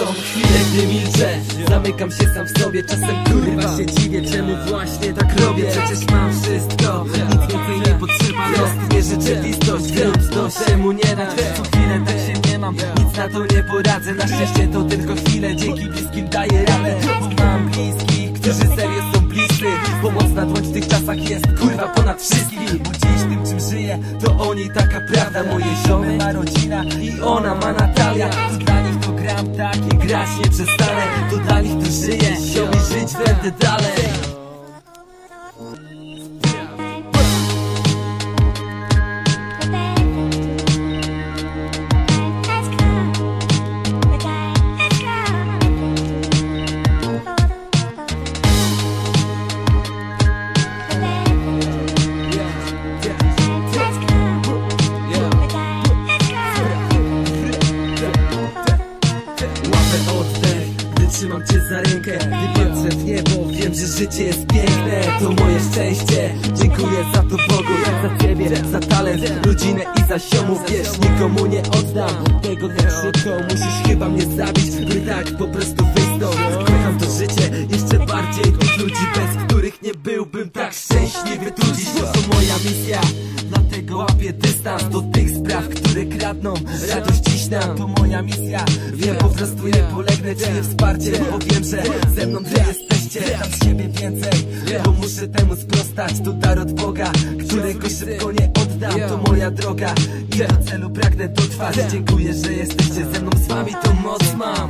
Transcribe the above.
Są chwile, gdy milczę. Zamykam się sam w sobie Czasem kurwa się dziwię Czemu właśnie tak robię? Przecież mam wszystko Nic więcej nie potrzeba. Jest nierzeczywistość Gruntność czemu nie dać Co chwilę tak się nie mam Nic na to nie poradzę. Na szczęście to tylko chwile Dzięki bliskim daję radę. Mam bliskich Którzy serio są bliscy. Pomocna dłoń w tych czasach jest kurwa ponad wszystkim. Bo dziś tym czym żyję To oni taka prawda. Moje ziomy ma rodzina I ona ma Natalia. To dla nich to gram takie Grać nie przestanę To dla nich to żyję Ziomi żyć będę dalej. Łapę trzymam cię za rękę. Gdy patrzę w niebo, wiem, że życie jest piękne. To moje szczęście, dziękuję za to Bogu Za ciebie, za talent, rodzinę i za siomów Wiesz, nikomu nie oddam tego tak szybko Musisz chyba mnie zabić, by tak po prostu wyjść stąd. Kocham to życie, jeszcze bardziej tych ludzi Bez których nie byłbym tak szczęśliwy tu dziś. To moja misja, dlatego łapię dystans Do tych spraw, które kradną. Radość nam To moja misja, wiem po prostu nie polegnę Czuję wsparcie, bo wiem, że ze mną wy jesteście. Dam z siebie więcej, bo muszę temu sprostać. To dar od Boga, którego szybko nie oddam. To moja droga i do celu pragnę dotrwać. Dziękuję, że jesteście ze mną, z wami. To moc mam